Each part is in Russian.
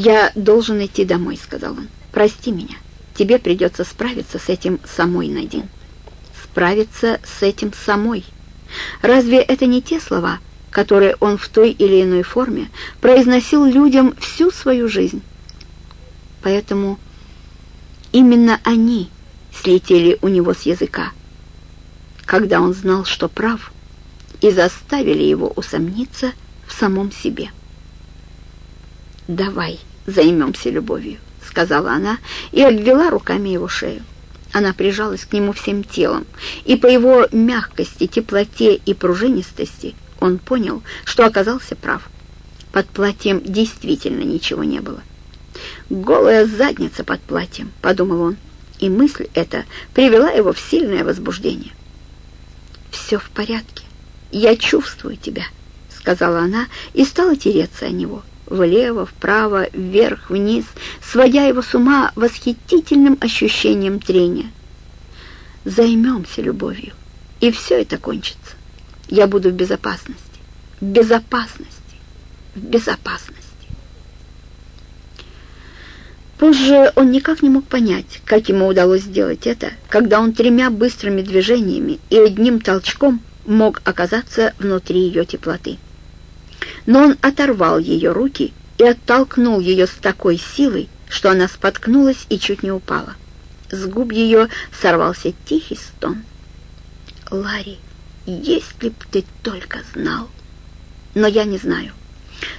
«Я должен идти домой», — сказал он. «Прости меня. Тебе придется справиться с этим самой, Надин». «Справиться с этим самой». Разве это не те слова, которые он в той или иной форме произносил людям всю свою жизнь? Поэтому именно они слетели у него с языка, когда он знал, что прав, и заставили его усомниться в самом себе. «Давай займемся любовью», — сказала она и обвела руками его шею. Она прижалась к нему всем телом, и по его мягкости, теплоте и пружинистости он понял, что оказался прав. Под платьем действительно ничего не было. «Голая задница под платьем», — подумал он, и мысль эта привела его в сильное возбуждение. «Все в порядке, я чувствую тебя», — сказала она и стала тереться о него влево, вправо, вверх, вниз, сводя его с ума восхитительным ощущением трения. Займемся любовью, и все это кончится. Я буду в безопасности, в безопасности, в безопасности. Позже он никак не мог понять, как ему удалось сделать это, когда он тремя быстрыми движениями и одним толчком мог оказаться внутри ее теплоты но он оторвал ее руки и оттолкнул ее с такой силой, что она споткнулась и чуть не упала. С губ ее сорвался тихий стон. «Ларри, если б ты только знал!» «Но я не знаю.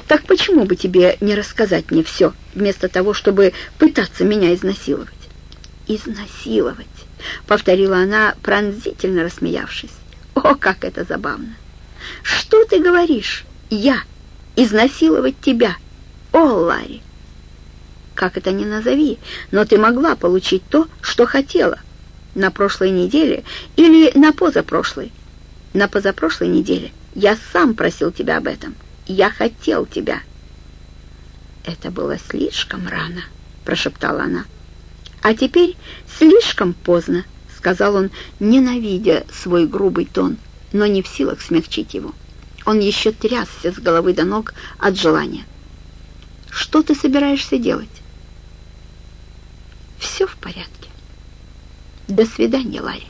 Так почему бы тебе не рассказать мне все, вместо того, чтобы пытаться меня изнасиловать?» «Изнасиловать!» — повторила она, пронзительно рассмеявшись. «О, как это забавно! Что ты говоришь? Я!» Изнасиловать тебя. О, Ларри! Как это ни назови, но ты могла получить то, что хотела. На прошлой неделе или на позапрошлой? На позапрошлой неделе я сам просил тебя об этом. Я хотел тебя. Это было слишком рано, прошептала она. А теперь слишком поздно, сказал он, ненавидя свой грубый тон, но не в силах смягчить его. Он еще трясся с головы до ног от желания. «Что ты собираешься делать?» «Все в порядке. До свидания, Ларри».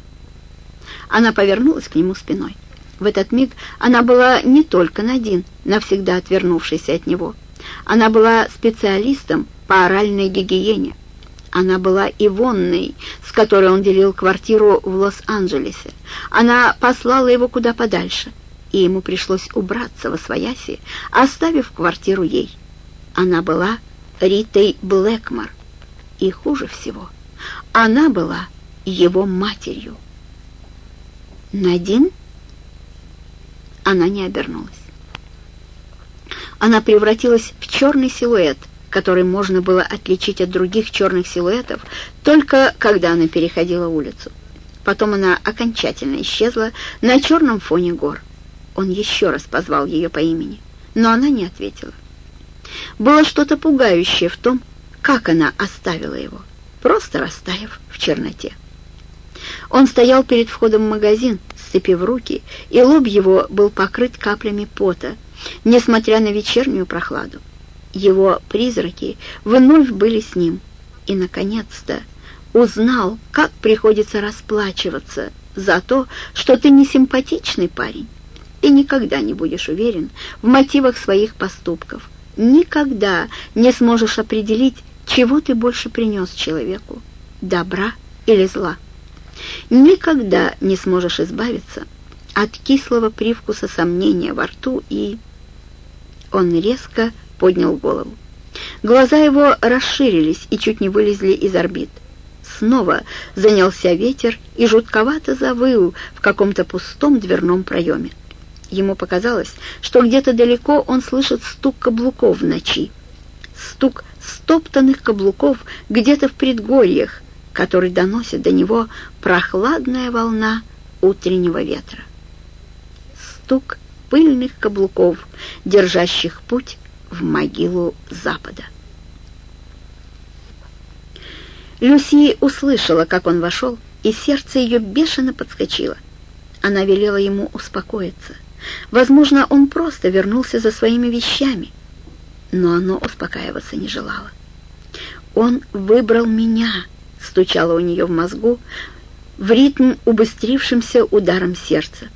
Она повернулась к нему спиной. В этот миг она была не только Надин, навсегда отвернувшейся от него. Она была специалистом по оральной гигиене. Она была Ивонной, с которой он делил квартиру в Лос-Анджелесе. Она послала его куда подальше — и ему пришлось убраться во свояси, оставив квартиру ей. Она была Ритой Блэкмор, и хуже всего, она была его матерью. Надин? Она не обернулась. Она превратилась в черный силуэт, который можно было отличить от других черных силуэтов, только когда она переходила улицу. Потом она окончательно исчезла на черном фоне гор. Он еще раз позвал ее по имени, но она не ответила. Было что-то пугающее в том, как она оставила его, просто растаяв в черноте. Он стоял перед входом в магазин, сцепив руки, и лоб его был покрыт каплями пота, несмотря на вечернюю прохладу. Его призраки вновь были с ним, и, наконец-то, узнал, как приходится расплачиваться за то, что ты не симпатичный парень, и никогда не будешь уверен в мотивах своих поступков. Никогда не сможешь определить, чего ты больше принес человеку — добра или зла. Никогда не сможешь избавиться от кислого привкуса сомнения во рту и... Он резко поднял голову. Глаза его расширились и чуть не вылезли из орбит. Снова занялся ветер и жутковато завыл в каком-то пустом дверном проеме. Ему показалось, что где-то далеко он слышит стук каблуков в ночи. Стук стоптанных каблуков где-то в предгорьях, который доносит до него прохладная волна утреннего ветра. Стук пыльных каблуков, держащих путь в могилу запада. Люси услышала, как он вошел, и сердце ее бешено подскочило. Она велела ему успокоиться — Возможно, он просто вернулся за своими вещами. но оно успокаиваться не желало. «Он выбрал меня», — стучало у нее в мозгу, в ритм убыстрившимся ударом сердца.